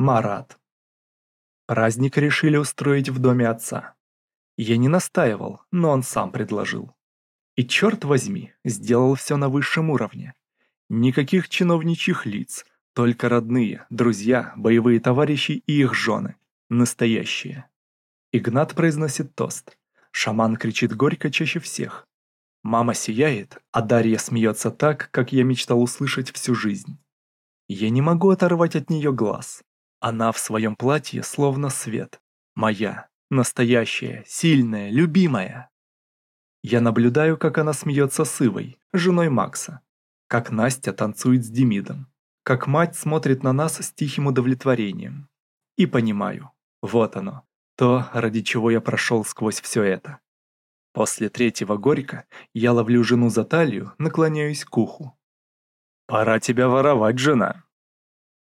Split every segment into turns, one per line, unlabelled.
Марат. Праздник решили устроить в доме отца. Я не настаивал, но он сам предложил. И черт возьми, сделал все на высшем уровне. Никаких чиновничьих лиц, только родные, друзья, боевые товарищи и их жены. Настоящие. Игнат произносит тост. Шаман кричит горько чаще всех. Мама сияет, а Дарья смеется так, как я мечтал услышать всю жизнь. Я не могу оторвать от нее глаз. Она в своем платье словно свет. Моя, настоящая, сильная, любимая. Я наблюдаю, как она смеется с Ивой, женой Макса. Как Настя танцует с Демидом как мать смотрит на нас с тихим удовлетворением. И понимаю, вот оно, то, ради чего я прошел сквозь все это. После третьего горька я ловлю жену за талию, наклоняюсь к уху. «Пора тебя воровать, жена!»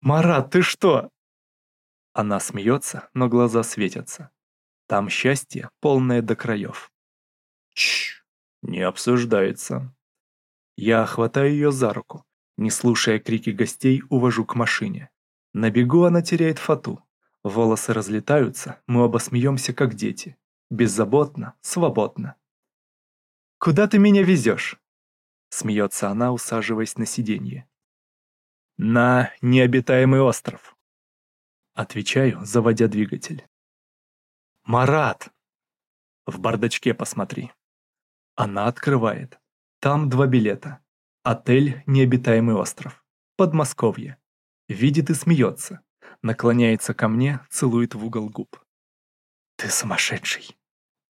«Марат, ты что?» Она смеется, но глаза светятся. Там счастье, полное до краев. Чш, не обсуждается. Я хватаю ее за руку, не слушая крики гостей, увожу к машине. На бегу она теряет фату. Волосы разлетаются, мы оба смеемся, как дети. Беззаботно, свободно. «Куда ты меня везешь?» Смеется она, усаживаясь на сиденье. «На необитаемый остров». Отвечаю, заводя двигатель. «Марат!» «В бардачке посмотри». Она открывает. Там два билета. Отель «Необитаемый остров». Подмосковье. Видит и смеется. Наклоняется ко мне, целует в угол губ. «Ты сумасшедший!»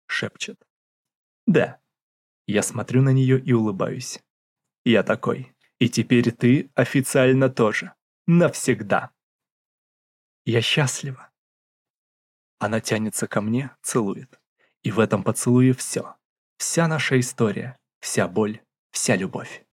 Шепчет. «Да». Я смотрю на нее и улыбаюсь. «Я такой. И теперь ты официально тоже. Навсегда». «Я счастлива». Она тянется ко мне, целует. И в этом поцелуе все. Вся наша история, вся боль, вся любовь.